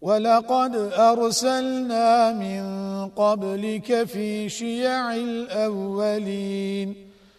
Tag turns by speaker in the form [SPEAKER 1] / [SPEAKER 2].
[SPEAKER 1] ولقد أرسلنا من قبلك في شيع الأولين.